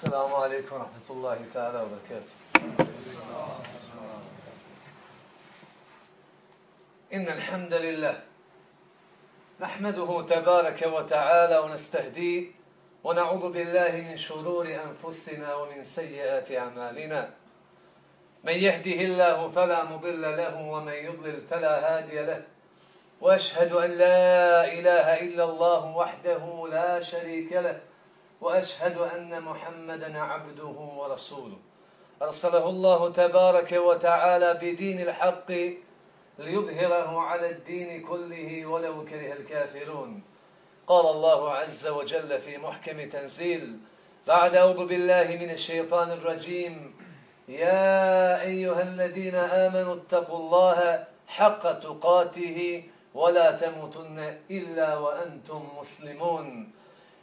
السلام عليكم ورحمة الله تعالى وبركاته. إن الحمد لله نحمده تبارك وتعالى ونستهديه ونعوذ بالله من شرور أنفسنا ومن سيئات أعمالنا. من يهده الله فلا مضل له ومن يضلل فلا هادي له. وأشهد أن لا إله إلا الله وحده لا شريك له. وأشهد أن محمدا عبده ورسوله. أرسله الله تبارك وتعالى بدين الحق ليظهره على الدين كله ولو كره الكافرون. قال الله عز وجل في محكم تنزيل بعد أعوذ بالله من الشيطان الرجيم يا أيها الذين آمنوا اتقوا الله حق تقاته ولا تموتن إلا وأنتم مسلمون.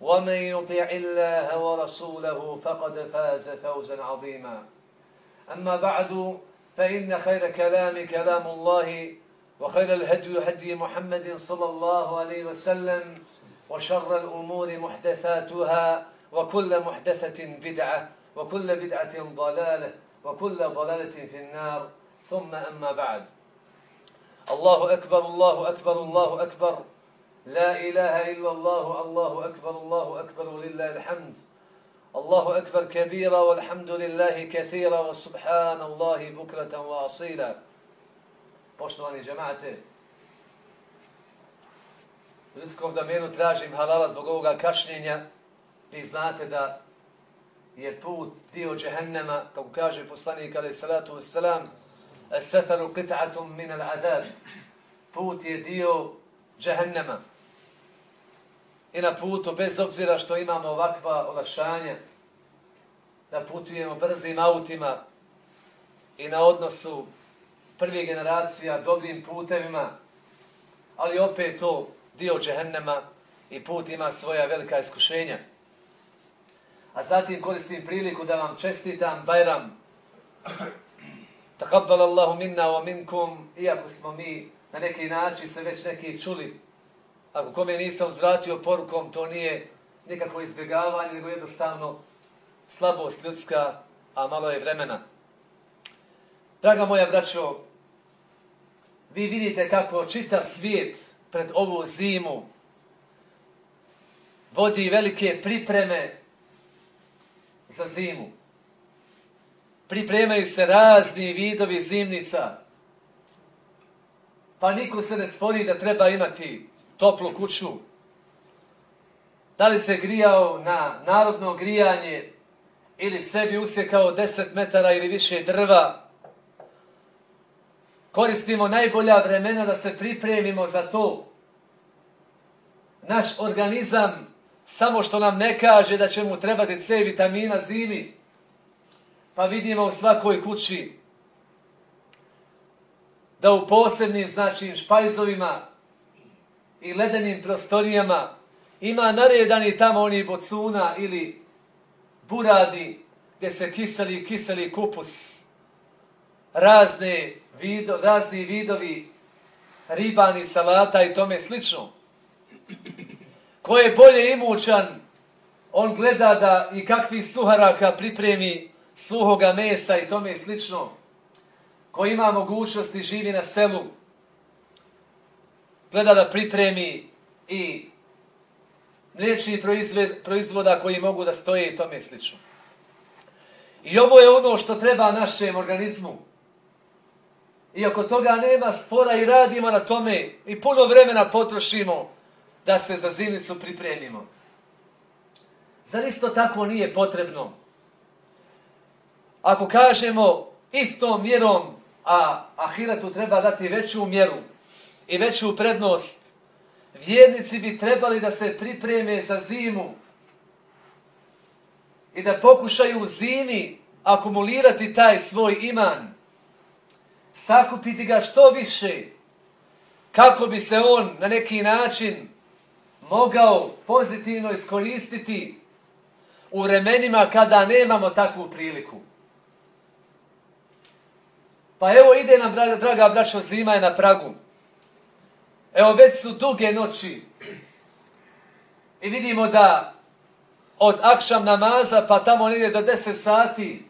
ومن يطع الله ورسوله فقد فاز فوزا عظيما. أما بعد فإن خير كلام كلام الله وخير الهدي هدي محمد صلى الله عليه وسلم وشر الأمور محدثاتها وكل محدثة بدعة وكل بدعة ضلالة وكل ضلالة في النار. ثم أما بعد. الله أكبر الله أكبر الله أكبر. لا إله إلا الله الله أكبر الله أكبر ولله الحمد الله أكبر كبيرا والحمد لله كثيرا وسبحان الله بكرة وأصيلا Poštovani džemate, u ljudskom domenu tražim halala zbog ovoga kašnjenja. Vi znate da je put dio džehennema, kako kaže poslanik alaih salatu wassalam, seferu qit'atum min al-adab. Put je dio džehennema. I na putu, bez obzira što imamo ovakva olakšanja, da putujemo brzim autima i na odnosu prvih generacija dobrim putevima, ali opet to dio džehennema i put ima svoja velika iskušenja. A zatim koristim priliku da vam čestitam Bajram. Takabbal Allahu minna wa minkum, iako smo mi na neki način se već neki čuli. Ako kome nisam uzvratio porukom, to nije nikakvo izbjegavanje, nego jednostavno slabost ljudska, a malo je vremena. Draga moja braćo, vi vidite kako čitav svijet pred ovu zimu vodi velike pripreme za zimu. Pripremaju se razni vidovi zimnica. Pa niko se ne spori da treba imati toplu kuću. Da li se grijao na narodno grijanje ili sebi usjekao 10 metara ili više drva, koristimo najbolja vremena da se pripremimo za to. Naš organizam samo što nam ne kaže da će mu trebati C vitamina zimi, pa vidimo u svakoj kući da u posebnim znači, špajzovima i ledenim prostorijama ima naredani tamo oni bocuna ili buradi gdje se kiseli kiseli kupus razne vido, razni vidovi ribani salata i tome slično. Ko je bolje imućan, on gleda da i kakvi suharaka pripremi suhoga mesa i tome slično. Ko ima mogućnosti živi na selu, gleda da pripremi i mliječni proizvoda koji mogu da stoje i tome slično. I ovo je ono što treba našem organizmu. I oko toga nema spora i radimo na tome i puno vremena potrošimo da se za zimnicu pripremimo. Zar isto tako nije potrebno? Ako kažemo istom mjerom, a ahiretu treba dati veću mjeru i veću prednost, vjernici bi trebali da se pripreme za zimu i da pokušaju u zimi akumulirati taj svoj iman, sakupiti ga što više, kako bi se on na neki način mogao pozitivno iskoristiti u vremenima kada nemamo takvu priliku. Pa evo ide nam, draga, draga braćo, zima je na pragu. Evo već su duge noći. I vidimo da od akšam namaza pa tamo nide do 10 sati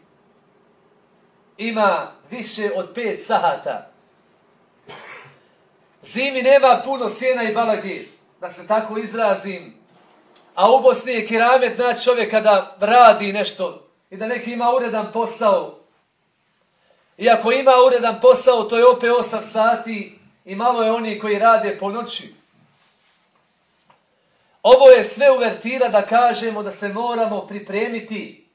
ima više od 5 sahata. Zimi nema puno sjena i balagi, da se tako izrazim. A u Bosni je kiramet na čovjek kada radi nešto i da neki ima uredan posao. I ako ima uredan posao, to je opet 8 sati i malo je oni koji rade po noći. Ovo je sve uvertira da kažemo da se moramo pripremiti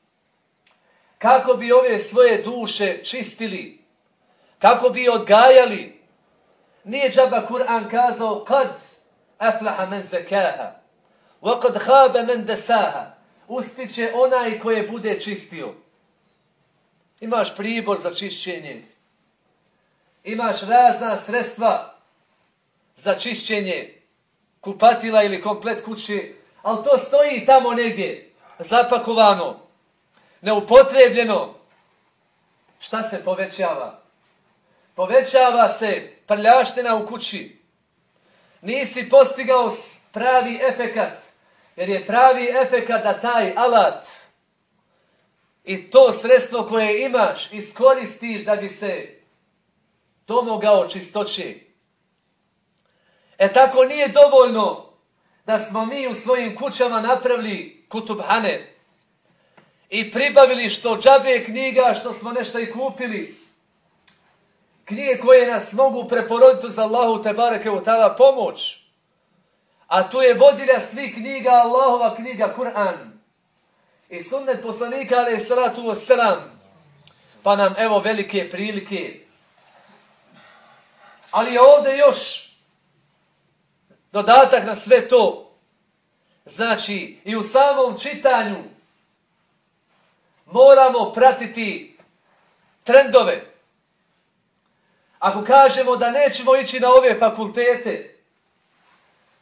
kako bi ove svoje duše čistili, kako bi odgajali. Nije džaba Kur'an kazao kad aflaha men zekaha, wa kad haba men desaha, ustiće onaj koje bude čistio. Imaš pribor za čišćenje, imaš razna sredstva za čišćenje, kupatila ili komplet kuće, ali to stoji tamo negdje, zapakovano, neupotrebljeno. Šta se povećava? Povećava se prljaština u kući. Nisi postigao pravi efekat, jer je pravi efekat da taj alat i to sredstvo koje imaš iskoristiš da bi se domogao čistoće. E tako nije dovoljno da smo mi u svojim kućama napravili kutubhane i pribavili što džabe knjiga, što smo nešto i kupili. Knjige koje nas mogu preporoditi za Allahu te bareke u tala pomoć. A tu je vodilja svih knjiga, Allahova knjiga, Kur'an. I sunnet poslanika, ali je salatu wasalam. Pa nam evo velike prilike. Ali je ovdje još dodatak na sve to. Znači, i u samom čitanju moramo pratiti trendove. Ako kažemo da nećemo ići na ove fakultete,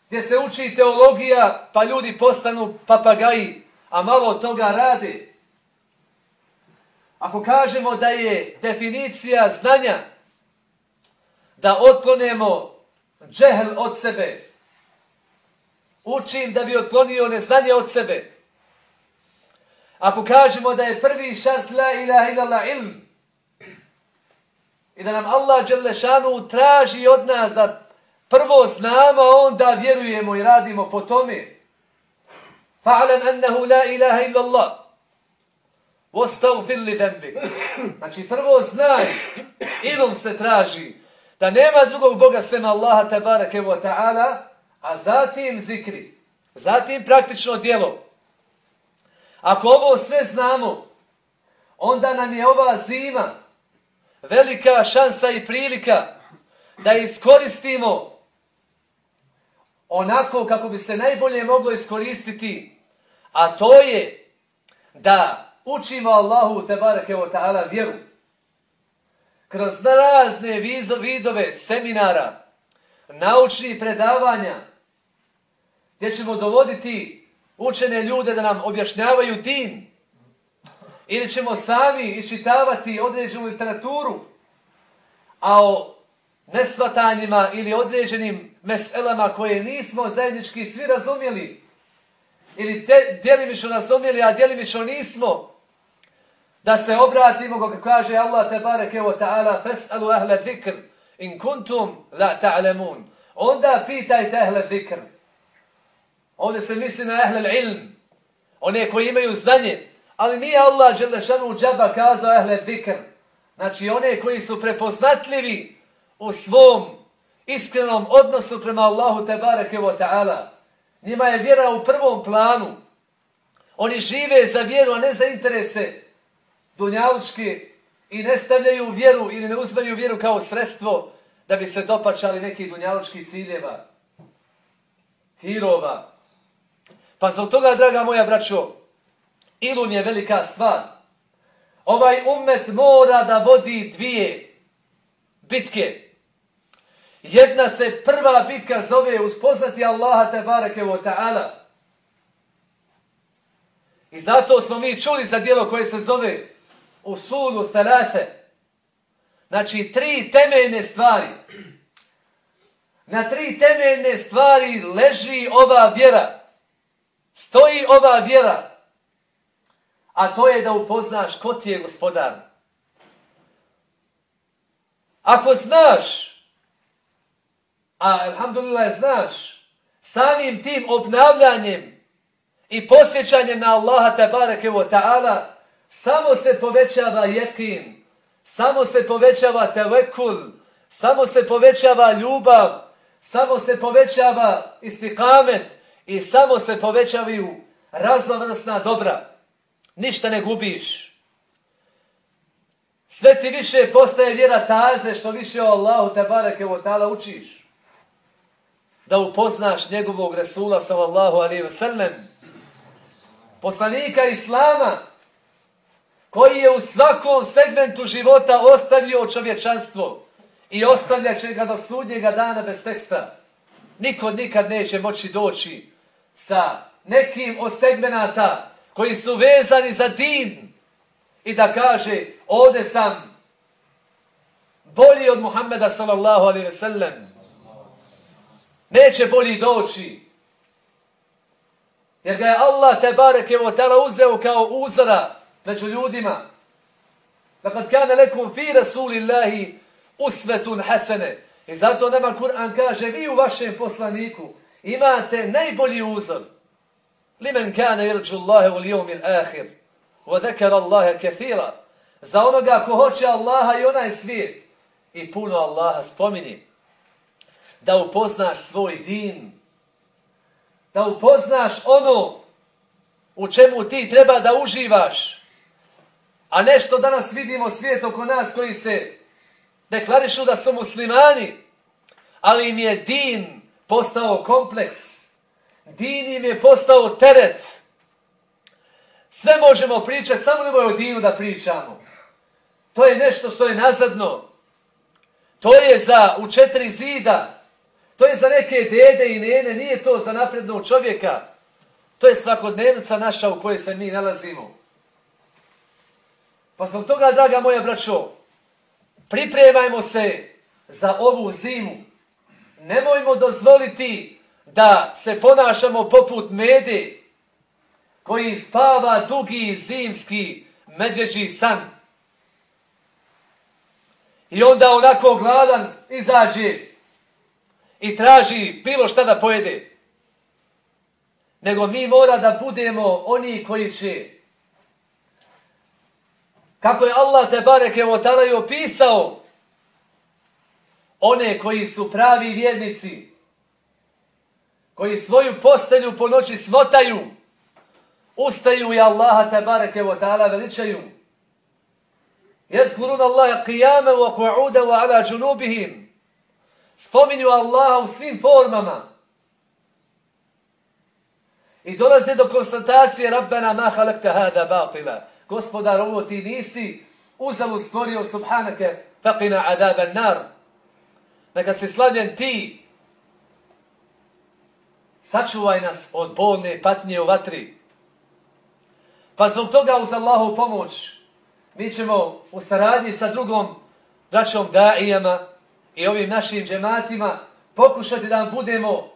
gdje se uči teologija, pa ljudi postanu papagaji, a malo od toga rade. Ako kažemo da je definicija znanja da otklonemo džehl od sebe, učim da bi otklonio neznanje od sebe. Ako kažemo da je prvi šart la ilaha illallah ilm i da nam Allah Đelešanu traži od nas da prvo znamo, onda vjerujemo i radimo po tome. Fa'alam ennehu la ilaha illa Allah. Vostavfir li zembi. Znači prvo znaj, ilum se traži, da nema drugog Boga svema Allaha tabarake wa ta'ala, a zatim zikri, zatim praktično djelo. Ako ovo sve znamo, onda nam je ova zima velika šansa i prilika da iskoristimo onako kako bi se najbolje moglo iskoristiti, a to je da učimo Allahu tebareke o ta'ala vjeru. Kroz razne vidove seminara, naučnih predavanja, gdje ćemo dovoditi učene ljude da nam objašnjavaju din, ili ćemo sami iščitavati određenu literaturu, a o nesvatanjima ili određenim meselama koje nismo zajednički svi razumjeli, ili te, djelimišno razumjeli, a djelimišno nismo, da se obratimo, kako kaže Allah te bareke o ta'ala, fes'alu ahle zikr, in kuntum la ta'lemun. Onda pitajte ahle zikr. Ovdje se misli na ahle ilm, one koji imaju znanje, ali nije Allah Đelešanu džaba kazao ahle zikr. Znači one koji su prepoznatljivi u svom iskrenom odnosu prema Allahu te bareke o ta'ala. Njima je vjera u prvom planu. Oni žive za vjeru, a ne za interese dunjalučke i ne stavljaju vjeru ili ne uzmaju vjeru kao sredstvo da bi se dopačali nekih dunjalučkih ciljeva, hirova. Pa zbog toga, draga moja braćo, ilun je velika stvar. ovaj umet mora da vodi dvije bitke. Jedna se prva bitka zove uspoznati Allaha tabarake wa ta'ala. I zato smo mi čuli za dijelo koje se zove usulu thalathe. Znači, tri temeljne stvari. Na tri temeljne stvari leži ova vjera. Stoji ova vjera. A to je da upoznaš ko ti je gospodar. Ako znaš, a alhamdulillah znaš, samim tim obnavljanjem i posjećanjem na Allaha tabareke wa ta'ala, samo se povećava jekin, samo se povećava tevekul, samo se povećava ljubav, samo se povećava istikamet i samo se povećavaju raznovrsna dobra. Ništa ne gubiš. Sve ti više postaje vjera taze što više o Allahu te wa ta'ala učiš. Da upoznaš njegovog Resula sallallahu alaihi ve sellem, Poslanika Islama koji je u svakom segmentu života ostavio čovječanstvo i ostavlja će ga do sudnjega dana bez teksta. Niko nikad neće moći doći sa nekim od segmenata koji su vezani za din i da kaže ovde sam bolji od Muhammeda sallallahu alaihi ve sellem. Neće bolji doći. Jer ga je Allah te bareke o tala uzeo kao uzora među ljudima. Dakle, kane lekum fi rasulillahi usvetun hasene. I zato nema Kur'an kaže, vi u vašem poslaniku imate najbolji uzor. Limen kane irđu Allahe u lijomil ahir. Wa zekar Allahe kathira. Za onoga ko hoće Allaha i onaj svijet. I puno Allaha spomini. Da upoznaš svoj din. Da upoznaš ono u čemu ti treba da uživaš. A nešto danas vidimo svijet oko nas koji se deklarišu da su muslimani, ali im je din postao kompleks. Din im je postao teret. Sve možemo pričati, samo nemoj o dinu da pričamo. To je nešto što je nazadno. To je za u četiri zida. To je za neke dede i nene, nije to za naprednog čovjeka. To je svakodnevnica naša u kojoj se mi nalazimo. Pa zbog toga, draga moja braćo, pripremajmo se za ovu zimu. Nemojmo dozvoliti da se ponašamo poput mede koji spava dugi zimski medvjeđi san. I onda onako gladan izađe i traži bilo šta da pojede. Nego mi mora da budemo oni koji će kako je Allah te bareke o tada opisao one koji su pravi vjernici, koji svoju postelju po noći smotaju, ustaju i Allaha te bareke o tada veličaju. Jedkurun Allah qiyame wa qu'ude wa ala džunubihim. Spominju Allaha u svim formama. I dolaze do konstatacije Rabbena ma halakta hada batila gospodar, ovo ti nisi uzalu stvorio subhanake faqina adaban nar. Neka se slavljen ti sačuvaj nas od bolne patnje u vatri. Pa zbog toga uz Allahu pomoć mi ćemo u saradnji sa drugom braćom daijama i ovim našim džematima pokušati da vam budemo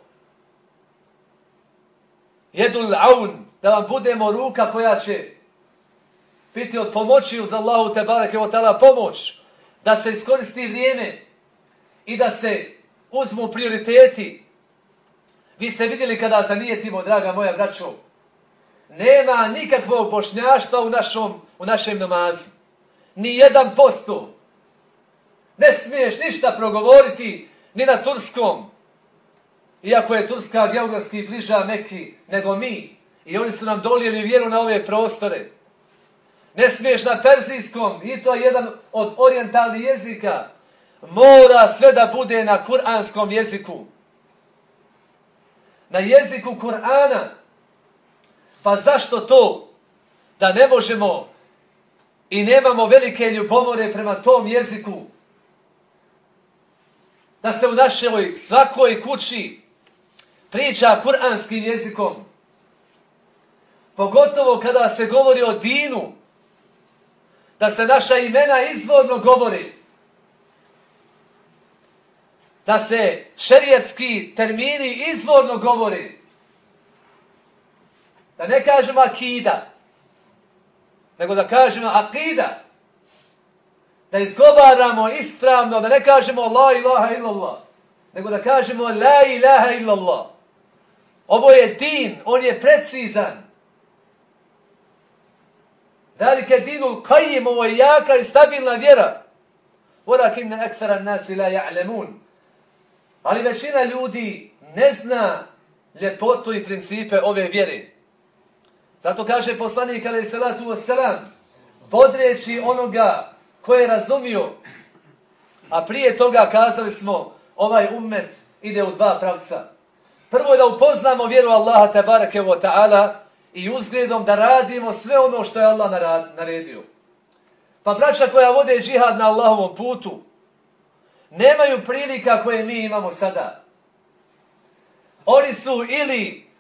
jedul aun, da vam budemo ruka koja će biti od pomoći uz Allahu te bareke o tala pomoć, da se iskoristi vrijeme i da se uzmu prioriteti. Vi ste vidjeli kada zanijetimo, draga moja braćo, nema nikakvog bošnjaštva u, našom, u našem namazu. Ni jedan posto. Ne smiješ ništa progovoriti ni na turskom. Iako je Turska geografski bliža neki nego mi. I oni su nam dolijeli vjeru na ove prostore. Ne smiješ na persijskom, i to je jedan od orijentalnih jezika. Mora sve da bude na kuranskom jeziku. Na jeziku Kur'ana. Pa zašto to? Da ne možemo i nemamo velike ljubomore prema tom jeziku, da se u našoj svakoj kući priča kuranskim jezikom, pogotovo kada se govori o dinu, da se naša imena izvorno govori, da se šerijetski termini izvorno govori, da ne kažemo akida, nego da kažemo akida, da izgovaramo ispravno, da ne kažemo la ilaha illallah, nego da kažemo la ilaha illallah. Ovo je din, on je precizan. Zalike dinul qajim, ovo je jaka i stabilna vjera. Walakin ne ekthara nasi la ja'lemun. Ali većina ljudi ne zna ljepotu i principe ove vjere. Zato kaže poslanik alaih salatu wasalam, podreći onoga ko je razumio, a prije toga kazali smo, ovaj ummet ide u dva pravca. Prvo je da upoznamo vjeru Allaha tabarake wa ta'ala i uzgledom da radimo sve ono što je Allah naredio. Pa braća koja vode džihad na Allahovom putu, nemaju prilika koje mi imamo sada. Oni su ili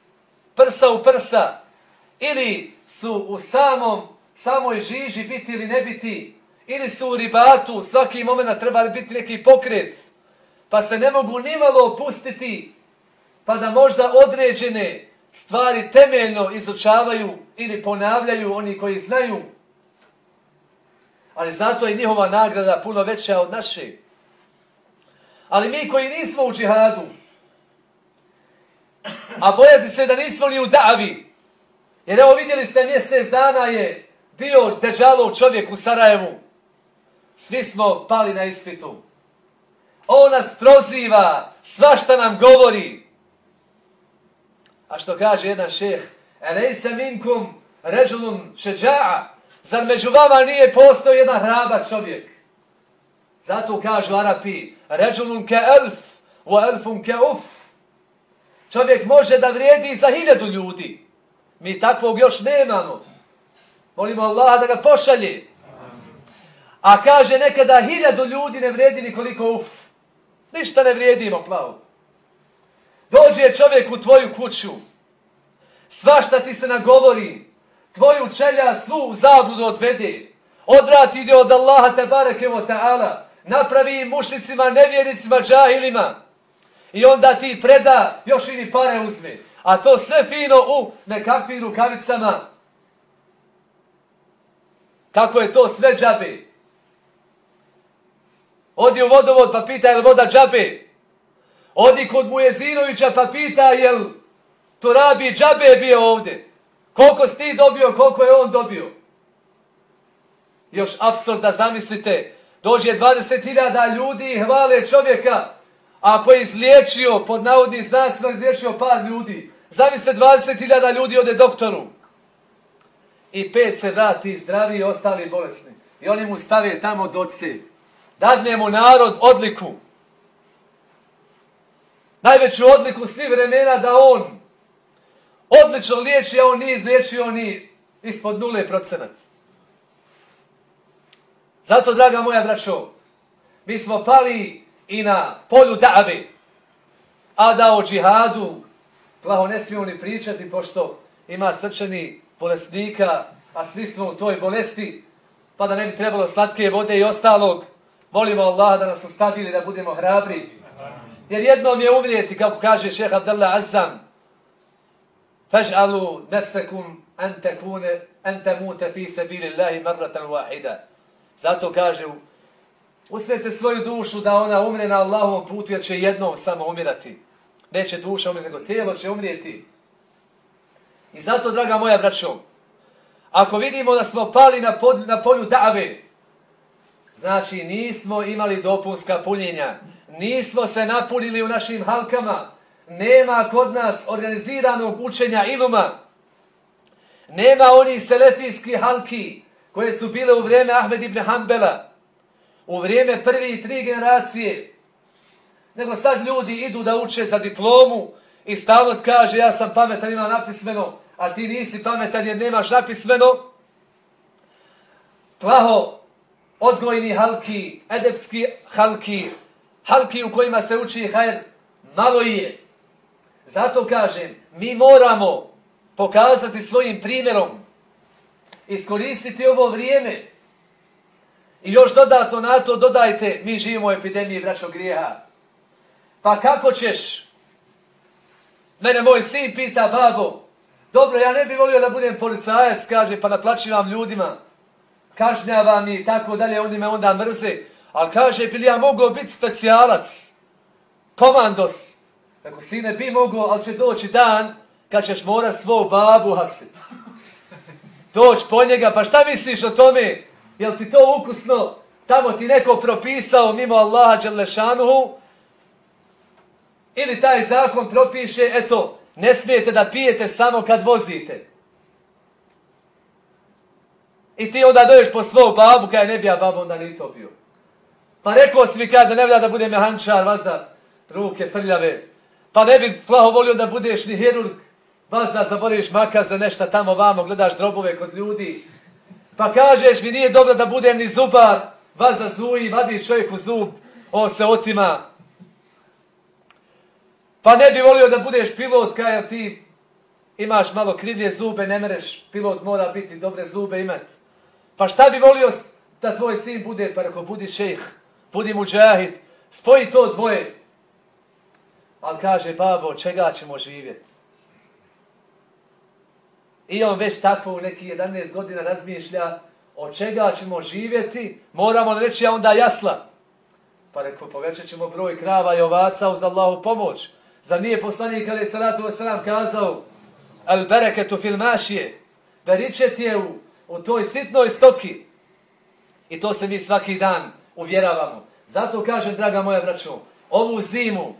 prsa u prsa, ili su u samom, samoj žiži biti ili ne biti, ili su u ribatu, svaki moment treba biti neki pokret, pa se ne mogu nimalo opustiti, pa da možda određene stvari temeljno izučavaju ili ponavljaju oni koji znaju. Ali zato je njihova nagrada puno veća od naše. Ali mi koji nismo u džihadu, a bojati se da nismo ni u davi, jer evo vidjeli ste mjesec dana je bio držalov čovjek u Sarajevu, svi smo pali na ispitu. On nas proziva, svašta nam govori. A što kaže jedan šeh, Elej se minkum režulun šeđa'a, zar među vama nije postao jedan hrabar čovjek? Zato kažu Arapi, režulun ke elf, u elfun ke uf. Čovjek može da vrijedi za hiljadu ljudi. Mi takvog još nemamo. Molimo Allaha da ga pošalje. A kaže nekada hiljadu ljudi ne vredi nikoliko uf. Ništa ne vrijedimo, plavo. Dođe čovjek u tvoju kuću. Svašta ti se nagovori. Tvoju čelja svu u zabludu odvede. Odrat ide od Allaha te bareke o ta'ala. Napravi mušnicima, nevjernicima, džahilima. I onda ti preda, još i ni pare uzme. A to sve fino u nekakvim rukavicama. Kako je to sve džabe? Odi u vodovod pa pita je li voda džabe. Odi kod Mujezinovića pa pita je li to rabi džabe bio ovdje. Koliko si ti dobio, koliko je on dobio. Još absurd da zamislite. Dođe 20.000 ljudi i hvale čovjeka. Ako je izliječio, pod navodnim znacima izliječio par ljudi. Zamislite 20.000 ljudi ode doktoru. I pet se vrati zdravi i ostali bolesni. I oni mu stave tamo doce dadne mu narod odliku. Najveću odliku svi vremena da on odlično liječi, a on nije izliječio ni ispod nule procenat. Zato, draga moja braćo, mi smo pali i na polju Dabe, a da o džihadu, plaho ne smijemo ni pričati, pošto ima srčani bolesnika, a svi smo u toj bolesti, pa da ne bi trebalo slatke vode i ostalog, Molimo Allah da nas ostavili da budemo hrabri. Jer jednom je umrijeti, kako kaže šeha Abdallah Azam, فَجْعَلُوا نَفْسَكُمْ أَنْ تَكُونَ أَنْ تَمُوتَ fi سَبِيلِ اللَّهِ مَرَّةً wahida. Zato kaže, usnete svoju dušu da ona umre na Allahovom putu, jer će jednom samo umirati. Neće duša umreti, nego tijelo će umrijeti. I zato, draga moja braćo, ako vidimo da smo pali na, pod, na polju dave, Znači, nismo imali dopunska punjenja. Nismo se napunili u našim halkama. Nema kod nas organiziranog učenja iluma. Nema oni selefijski halki koje su bile u vrijeme Ahmed ibn Hanbala. U vrijeme prvi i tri generacije. Nego sad ljudi idu da uče za diplomu i stalno kaže ja sam pametan, imam napismeno, a ti nisi pametan jer nemaš napismeno. plaho odgojni halki, edepski halki, halki u kojima se uči hajr, malo je. Zato kažem, mi moramo pokazati svojim primjerom, iskoristiti ovo vrijeme i još dodato na to dodajte, mi živimo u epidemiji vraćog grijeha. Pa kako ćeš? Mene moj sin pita, babo, dobro, ja ne bih volio da budem policajac, kaže, pa naplaćivam ljudima, kažnjavam i tako dalje, oni me onda mrze, ali kaže, bili ja mogao biti specijalac, komandos, Rekao, sine, bi mogao, ali će doći dan kad ćeš mora svog babu hapsiti. Doći po njega, pa šta misliš o tome? Jel ti to ukusno? Tamo ti neko propisao mimo Allaha Đalešanuhu? Ili taj zakon propiše, eto, ne smijete da pijete samo kad vozite. I ti onda doješ po svog babu, kaj ne bija babu, onda ni to bio. Pa rekao si mi kada ne vlja da bude mehančar, vazda, ruke prljave, Pa ne bi plaho volio da budeš ni hirurg, vas da zaboriš maka za nešto tamo vamo, gledaš drobove kod ljudi. Pa kažeš mi nije dobro da budem ni zubar, vas za zuji, vadiš čovjeku zub, on se otima. Pa ne bi volio da budeš pilot, kaj ti imaš malo krivlje zube, ne mereš, pilot mora biti dobre zube imati. Pa šta bi volio da tvoj sin bude, pa rekao, budi šejh, budi muđahid, spoji to dvoje, Ali kaže, babo, čega ćemo živjeti? I on već tako u neki 11 godina razmišlja, od čega ćemo živjeti, moramo li reći, a onda jasla. Pa rekao, povećat ćemo broj krava i ovaca uz Allahu pomoć. Za nije poslanik, ali je salatu wasalam kazao, al bereketu fil mašije, beričet je u, u toj sitnoj stoki. I to se mi svaki dan uvjeravamo. Zato kažem, draga moja braćo, ovu zimu,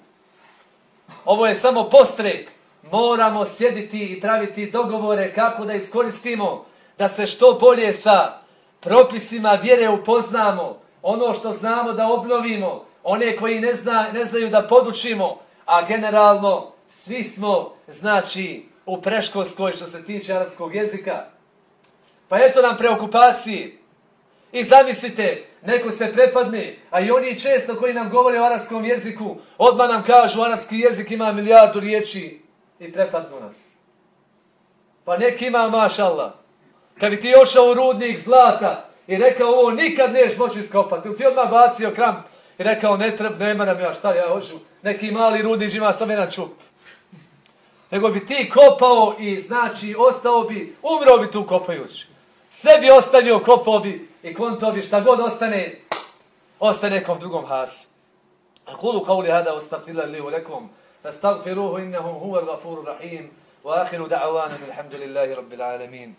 Ovo je samo postrek. Moramo sjediti i praviti dogovore kako da iskoristimo, da se što bolje sa propisima vjere upoznamo, ono što znamo da obnovimo, one koji ne, zna, ne znaju da podučimo, a generalno svi smo, znači, u preškolskoj što se tiče arapskog jezika. Pa eto nam preokupacije. I zamislite, neko se prepadne, a i oni često koji nam govore o arapskom jeziku, odmah nam kažu, arapski jezik ima milijardu riječi i prepadnu nas. Pa neki ima, mašallah, kad bi ti ošao u rudnik zlata i rekao ovo nikad neš moći skopati, ti odmah bacio kram i rekao ne treb, nema nam ja šta ja hoću, neki mali rudnić ima sam jedan čup. Nego bi ti kopao i znači ostao bi, umro bi tu kopajući. Sve bi ostavio kopovi i kontovi, šta god ostane, ostane nekom drugom hasu. أقول قولي هذا واستغفر الله لي ولكم فاستغفروه innehum هو gafuru rahim, وآخر ahiru da'avanem, لله rabbil العالمين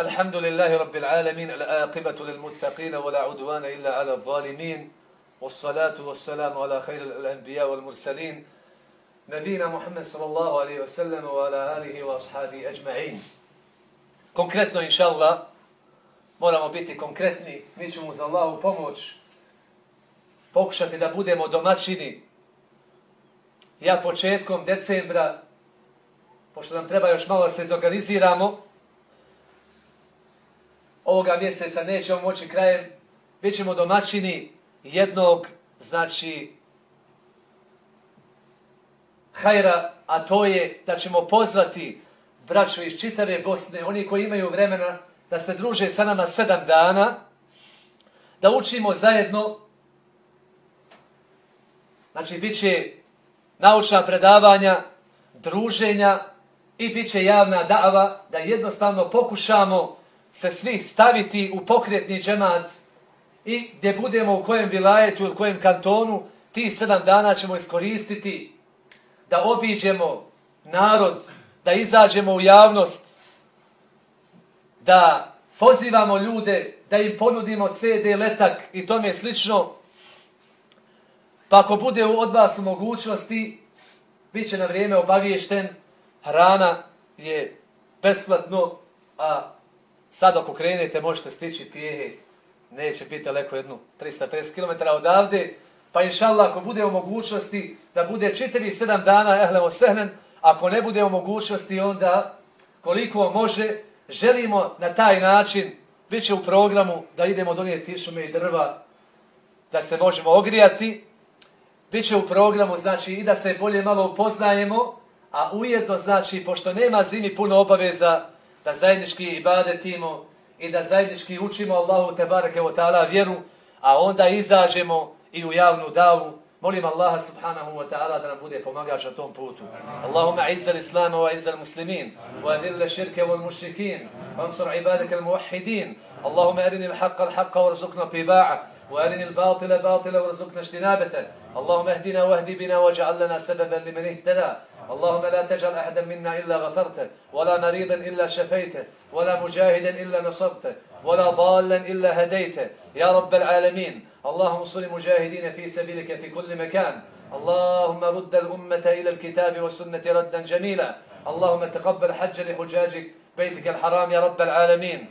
الحمد لله رب العالمين العاقبة للمتقين ولا عدوان إلا على الظالمين والصلاة والسلام على خير الأنبياء والمرسلين نبينا محمد صلى الله عليه وسلم وعلى آله وأصحابه أجمعين Konkretno, inša Allah, moramo biti konkretni, mi ćemo za Allahu pomoć pokušati da budemo domaćini. Ja početkom decembra, pošto nam treba još malo da se zorganiziramo, ovoga mjeseca nećemo moći krajem, bit ćemo domaćini jednog, znači, hajra, a to je da ćemo pozvati braću iz čitave Bosne, oni koji imaju vremena da se druže sa nama sedam dana, da učimo zajedno, znači, bit će naučna predavanja, druženja i bit će javna dava, da jednostavno pokušamo se svi staviti u pokretni džemat, i gdje budemo u kojem vilajetu ili kojem kantonu, ti sedam dana ćemo iskoristiti da obiđemo narod, da izađemo u javnost, da pozivamo ljude, da im ponudimo CD letak i tome slično. Pa ako bude od vas mogućnosti, bit će na vrijeme obaviješten, hrana je besplatno, a sad ako krenete možete stići pijehe neće biti daleko jednu 350 km odavde, pa inšallah ako bude u mogućnosti da bude čitavi sedam dana ehle osehlen, ako ne bude u mogućnosti, onda koliko može, želimo na taj način, bit će u programu da idemo donijeti šume i drva, da se možemo ogrijati, bit će u programu, znači, i da se bolje malo upoznajemo, a ujedno, znači, pošto nema zimi puno obaveza, da zajednički ibadetimo i da zajednički učimo Allahu tebareke ve ta'ala vjeru, a onda izađemo i u javnu davu. Molim Allaha subhanahu wa ta'ala da nam bude pomagač na tom putu. Allahumma izza al-islam wa izza al-muslimin wa adilla širke wal mušrikin wa ansur ibadaka al muwahidin, Allahumma arini l-haqqa l-haqqa wa rizukna وأرني الباطل باطلا وارزقنا اجتنابته. اللهم اهدنا واهدي بنا واجعل لنا سببا لمن اهتدى. اللهم لا تجعل أحدا منا إلا غفرته ولا مريضا إلا شفيته ولا مجاهدا إلا نصرته ولا ضالا إلا هديته. يا رب العالمين اللهم صل المجاهدين في سبيلك في كل مكان. اللهم رد الأمة إلى الكتاب والسنة ردا جميلا. اللهم تقبل حج لحجاج بيتك الحرام يا رب العالمين.